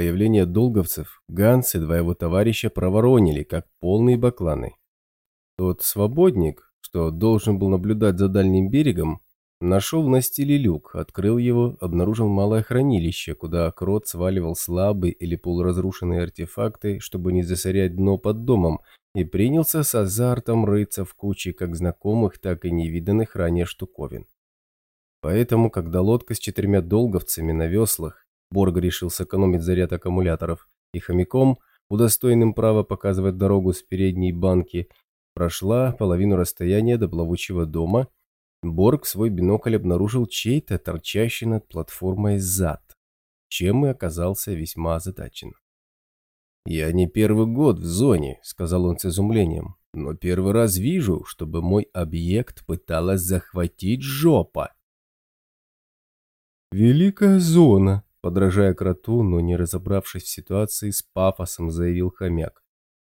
появления долговцев Ганс и два его товарища проворонили, как полные бакланы. Тот свободник, что должен был наблюдать за дальним берегом, нашел на стиле люк, открыл его, обнаружил малое хранилище, куда крот сваливал слабые или полуразрушенные артефакты, чтобы не засорять дно под домом, и принялся с азартом рыться в куче как знакомых, так и невиданных ранее штуковин. Поэтому, когда лодка с четырьмя долговцами на веслах, Борг решил сэкономить заряд аккумуляторов, и хомяком, удостоенным права показывать дорогу с передней банки, прошла половину расстояния до плавучего дома, Борг свой бинокль обнаружил чей-то торчащий над платформой зад, чем и оказался весьма озадачен. «Я не первый год в зоне», — сказал он с изумлением, «но первый раз вижу, чтобы мой объект пыталась захватить жопа». «Великая зона», — подражая кроту, но не разобравшись в ситуации, с пафосом заявил хомяк.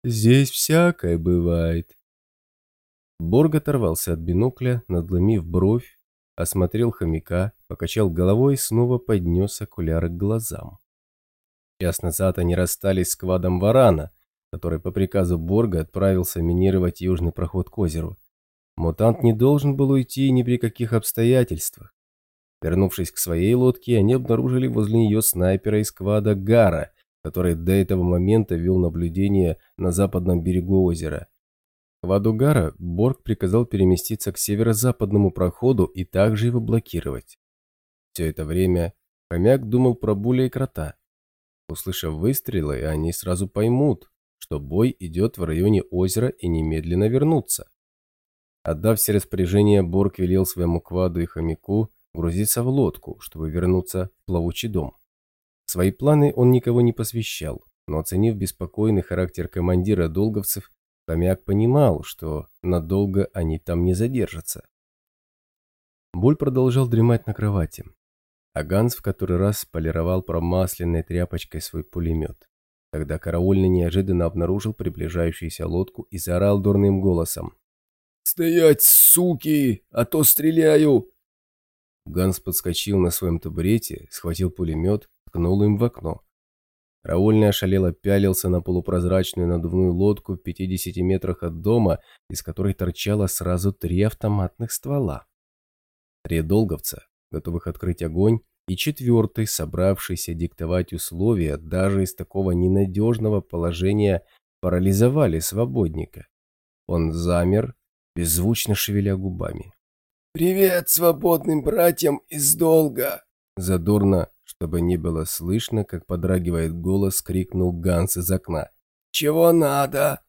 «Здесь всякое бывает». Борг оторвался от бинокля, надломив бровь, осмотрел хомяка, покачал головой и снова поднес окуляры к глазам. Час назад они расстались с квадом Варана, который по приказу Борга отправился минировать южный проход к озеру. Мутант не должен был уйти ни при каких обстоятельствах. Вернувшись к своей лодке, они обнаружили возле нее снайпера из квада Гара, который до этого момента вел наблюдение на западном берегу озера. Кваду Гара Борг приказал переместиться к северо-западному проходу и также его блокировать. Все это время хомяк думал про Буля и Крота. Услышав выстрелы, они сразу поймут, что бой идет в районе озера и немедленно вернутся. Отдав все распоряжения, Борг велел своему кваду и хомяку грузиться в лодку, чтобы вернуться в плавучий дом. Свои планы он никого не посвящал, но оценив беспокойный характер командира долговцев, хомяк понимал, что надолго они там не задержатся. Буль продолжал дремать на кровати, а Ганс в который раз полировал промасленной тряпочкой свой пулемет. Тогда караульный неожиданно обнаружил приближающуюся лодку и заорал дурным голосом. «Стоять, суки, а то стреляю!» Ганс подскочил на своем табурете, схватил пулемет, ткнул им в окно. Караульный ошалело пялился на полупрозрачную надувную лодку в 50 метрах от дома, из которой торчало сразу три автоматных ствола. Три долговца, готовых открыть огонь, и четвертый, собравшийся диктовать условия, даже из такого ненадежного положения парализовали свободника. Он замер, беззвучно шевеля губами. «Привет свободным братьям из долга!» Задорно, чтобы не было слышно, как подрагивает голос, крикнул Ганс из окна. «Чего надо?»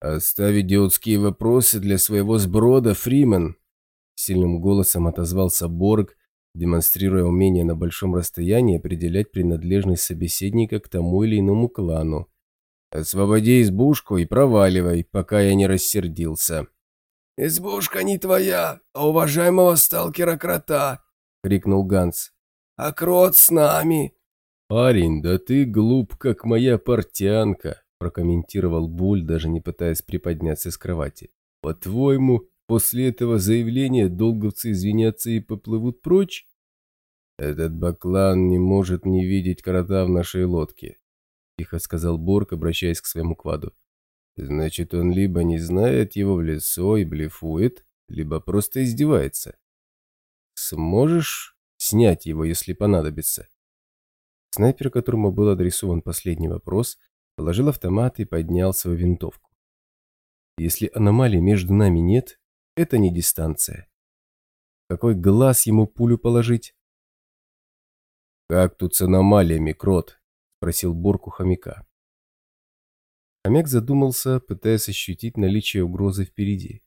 «Оставь идиотские вопросы для своего сброда, Фримен!» Сильным голосом отозвался Борг, демонстрируя умение на большом расстоянии определять принадлежность собеседника к тому или иному клану. «Освободи избушку и проваливай, пока я не рассердился». «Избушка не твоя, а уважаемого сталкера-крота!» — крикнул Ганс. «А крот с нами!» «Парень, да ты глуп, как моя портянка!» — прокомментировал Буль, даже не пытаясь приподняться с кровати. «По-твоему, После этого заявления долговцы извинятся и поплывут прочь? Этот баклан не может не видеть крота в нашей лодке, тихо сказал Борг, обращаясь к своему кваду. Значит, он либо не знает его в лицо и блефует, либо просто издевается. Сможешь снять его, если понадобится? Снайпер, которому был адресован последний вопрос, положил автомат и поднял свою винтовку. Если аномалий между нами нет, это не дистанция. Какой глаз ему пулю положить? «Как тут с аномалиями, крот?» – спросил Борку хомяка. Хомяк задумался, пытаясь ощутить наличие угрозы впереди.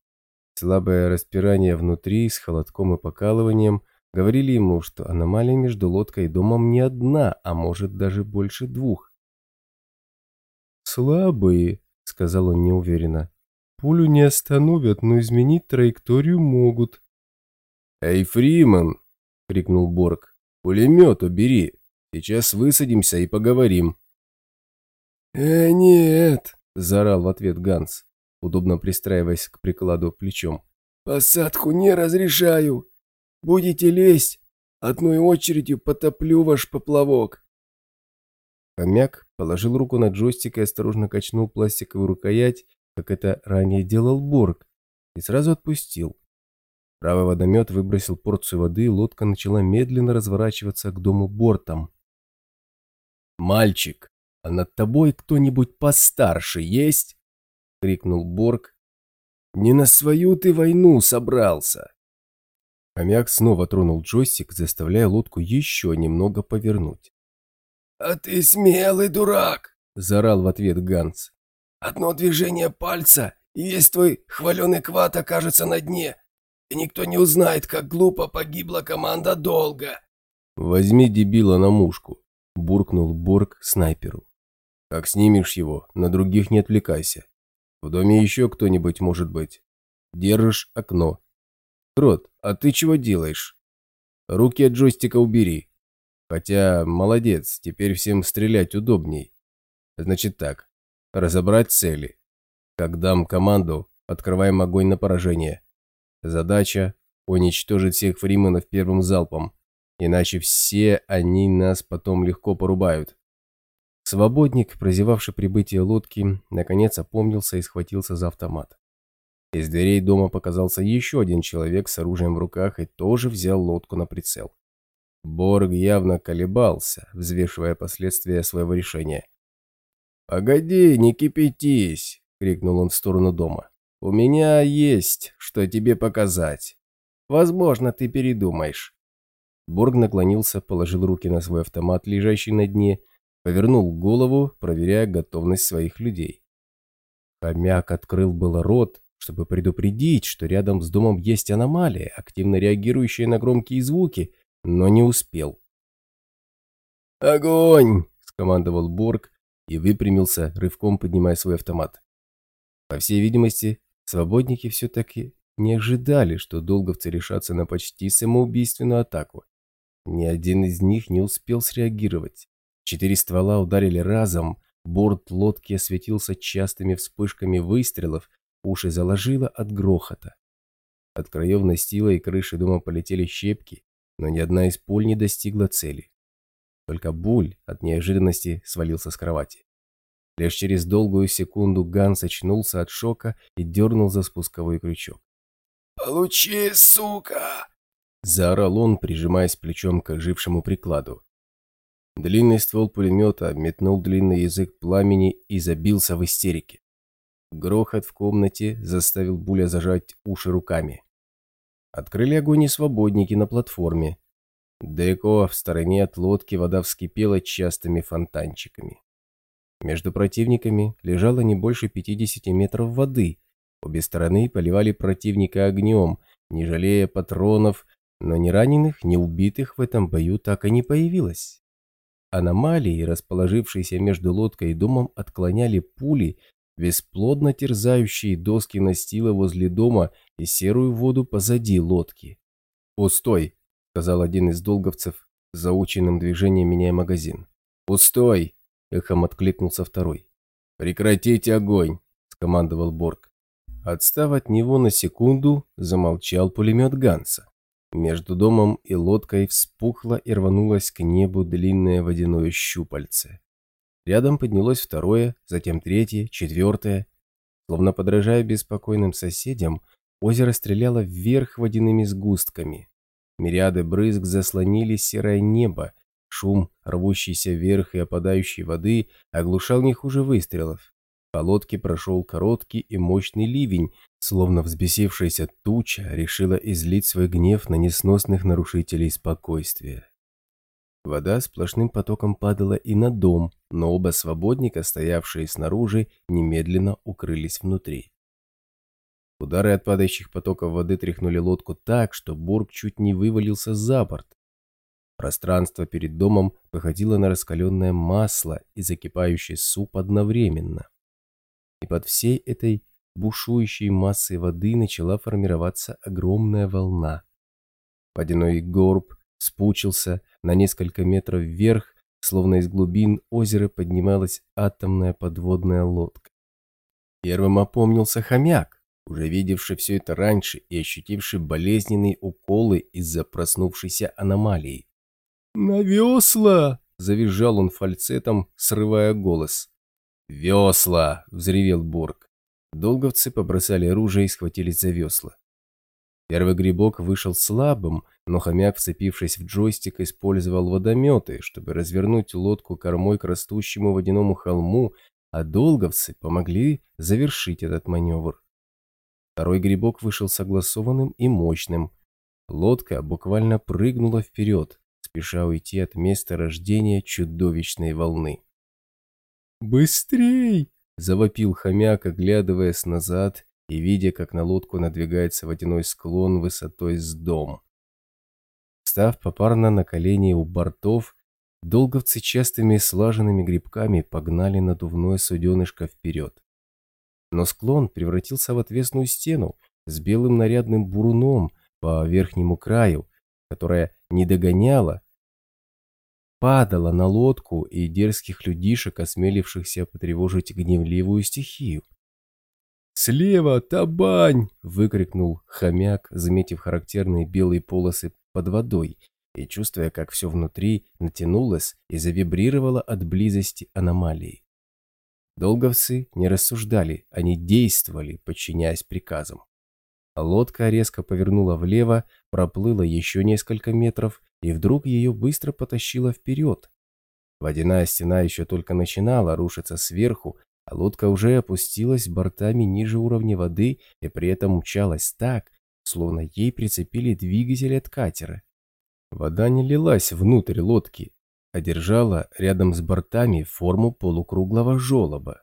Слабое распирание внутри с холодком и покалыванием говорили ему, что аномалия между лодкой и домом не одна, а может даже больше двух. «Слабые», — сказал он неуверенно. Пулю не остановят, но изменить траекторию могут. «Эй, Фриман!» — крикнул Борг. «Пулемет убери. Сейчас высадимся и поговорим». «Э, нет!» — заорал в ответ Ганс, удобно пристраиваясь к прикладу плечом. «Посадку не разрешаю. Будете лезть, одной очередью потоплю ваш поплавок». Хомяк положил руку на джойстик и осторожно качнул пластиковую рукоять, как это ранее делал Борг, и сразу отпустил. Правый водомет выбросил порцию воды, и лодка начала медленно разворачиваться к дому бортом. «Мальчик, а над тобой кто-нибудь постарше есть?» — крикнул Борг. «Не на свою ты войну собрался!» Хомяк снова тронул джойстик, заставляя лодку еще немного повернуть. «А ты смелый дурак!» – заорал в ответ Ганс. «Одно движение пальца, и весь твой хваленый квад окажется на дне, и никто не узнает, как глупо погибла команда долго!» «Возьми дебила на мушку!» – буркнул Борг снайперу. «Как снимешь его, на других не отвлекайся. В доме еще кто-нибудь может быть. Держишь окно. Крот, а ты чего делаешь? Руки от джойстика убери, Хотя, молодец, теперь всем стрелять удобней. Значит так, разобрать цели. Как дам команду, открываем огонь на поражение. Задача – уничтожить всех фриманов первым залпом, иначе все они нас потом легко порубают. Свободник, прозевавший прибытие лодки, наконец опомнился и схватился за автомат. Из дверей дома показался еще один человек с оружием в руках и тоже взял лодку на прицел. Борг явно колебался, взвешивая последствия своего решения. «Погоди, не кипятись!» — крикнул он в сторону дома. «У меня есть, что тебе показать. Возможно, ты передумаешь». Борг наклонился, положил руки на свой автомат, лежащий на дне, повернул голову, проверяя готовность своих людей. Хомяк открыл было рот, чтобы предупредить, что рядом с домом есть аномалия, активно реагирующая на громкие звуки, но не успел. «Огонь!» – скомандовал Борг и выпрямился, рывком поднимая свой автомат. По всей видимости, свободники все-таки не ожидали, что долговцы решатся на почти самоубийственную атаку. Ни один из них не успел среагировать. Четыре ствола ударили разом, борт лодки осветился частыми вспышками выстрелов, уши заложило от грохота. От краев настила и крыши дома полетели щепки, но ни одна из пуль не достигла цели. Только Буль от неожиданности свалился с кровати. Лишь через долгую секунду Ганс очнулся от шока и дернул за спусковой крючок. «Получи, сука!» – заорал он, прижимаясь плечом к ожившему прикладу. Длинный ствол пулемета метнул длинный язык пламени и забился в истерике. Грохот в комнате заставил Буля зажать уши руками. Открыли огонь и свободники на платформе. Далеко в стороне от лодки вода вскипела частыми фонтанчиками. Между противниками лежало не больше 50 метров воды. Обе стороны поливали противника огнем, не жалея патронов, но ни раненых, ни убитых в этом бою так и не появилось. Аномалии, расположившиеся между лодкой и домом, отклоняли пули, бесплодно терзающие доски настила возле дома и серую воду позади лодки. «Пустой!» – сказал один из долговцев, заученным движением меняя магазин. «Пустой!» – эхом откликнулся второй. «Прекратите огонь!» – скомандовал Борг. Отстав от него на секунду, замолчал пулемет Ганса. Между домом и лодкой вспухло и рванулось к небу длинное водяное щупальце. Рядом поднялось второе, затем третье, четвертое. Словно подражая беспокойным соседям, озеро стреляло вверх водяными сгустками. Мириады брызг заслонили серое небо, шум, рвущийся вверх и опадающей воды, оглушал не хуже выстрелов. По лодке прошел короткий и мощный ливень, словно взбесившаяся туча решила излить свой гнев на несносных нарушителей спокойствия. Вода сплошным потоком падала и на дом, но оба свободника, стоявшие снаружи, немедленно укрылись внутри. Удары от падающих потоков воды тряхнули лодку так, что Бург чуть не вывалился за борт. Пространство перед домом походило на раскаленное масло и закипающий суп одновременно. И под всей этой бушующей массой воды начала формироваться огромная волна. Водяной горб спучился на несколько метров вверх, словно из глубин озера поднималась атомная подводная лодка. Первым опомнился хомяк, уже видевший все это раньше и ощутивший болезненные уколы из-за проснувшейся аномалии. «На весла!» завизжал он фальцетом, срывая голос. «Весла!» — взревел Борг. Долговцы побросали оружие и схватились за весла. Первый грибок вышел слабым, но хомяк, вцепившись в джойстик, использовал водометы, чтобы развернуть лодку кормой к растущему водяному холму, а долговцы помогли завершить этот маневр. Второй грибок вышел согласованным и мощным. Лодка буквально прыгнула вперед, спеша уйти от места рождения чудовищной волны. «Быстрей!» – завопил хомяк, оглядываясь назад и видя, как на лодку надвигается водяной склон высотой с дом. Став попарно на колени у бортов, долговцы частыми слаженными грибками погнали надувное суденышко вперед. Но склон превратился в отвесную стену с белым нарядным буруном по верхнему краю, которая не догоняла, падала на лодку и дерзких людишек, осмелившихся потревожить гневливую стихию. «Слева, табань!» – выкрикнул хомяк, заметив характерные белые полосы под водой и чувствуя, как все внутри натянулось и завибрировало от близости аномалии. Долговцы не рассуждали, они действовали, подчиняясь приказам. Лодка резко повернула влево, проплыла еще несколько метров, и вдруг ее быстро потащило вперед. Водяная стена еще только начинала рушиться сверху, а лодка уже опустилась бортами ниже уровня воды и при этом мчалась так, словно ей прицепили двигатель от катера. Вода не лилась внутрь лодки, а держала рядом с бортами форму полукруглого желоба.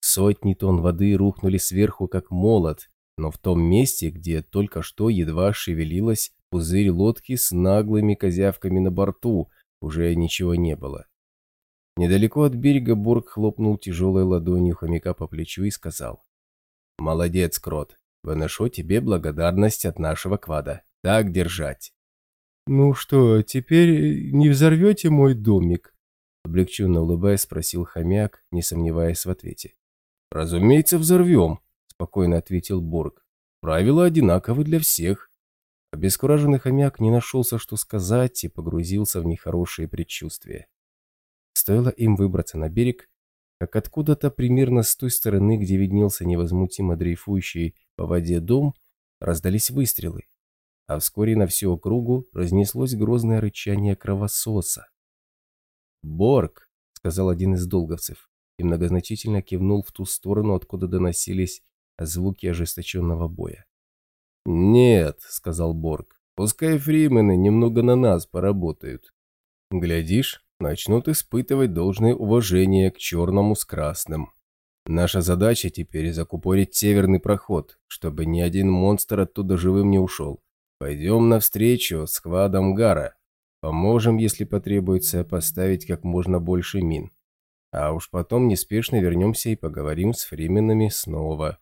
Сотни тонн воды рухнули сверху как молот, но в том месте, где только что едва шевелилась пузырь лодки с наглыми козявками на борту, уже ничего не было. Недалеко от берега Борг хлопнул тяжелой ладонью хомяка по плечу и сказал. «Молодец, Крот. Выношу тебе благодарность от нашего квада. Так держать». «Ну что, теперь не взорвете мой домик?» Облегченно улыбаясь, спросил хомяк, не сомневаясь в ответе. «Разумеется, взорвем», – спокойно ответил Борг. «Правила одинаковы для всех». Обескураженный хомяк не нашелся, что сказать, и погрузился в нехорошие предчувствия. Стоило им выбраться на берег, как откуда-то примерно с той стороны, где виднелся невозмутимо дрейфующий по воде дом, раздались выстрелы, а вскоре на всю округу разнеслось грозное рычание кровососа. «Борг!» — сказал один из долговцев и многозначительно кивнул в ту сторону, откуда доносились звуки ожесточенного боя. «Нет», — сказал Борг, — «пускай фримены немного на нас поработают. Глядишь, начнут испытывать должное уважение к черному с красным. Наша задача теперь закупорить северный проход, чтобы ни один монстр оттуда живым не ушел. Пойдем навстречу с хвадом Гара. Поможем, если потребуется, поставить как можно больше мин. А уж потом неспешно вернемся и поговорим с фрименами снова.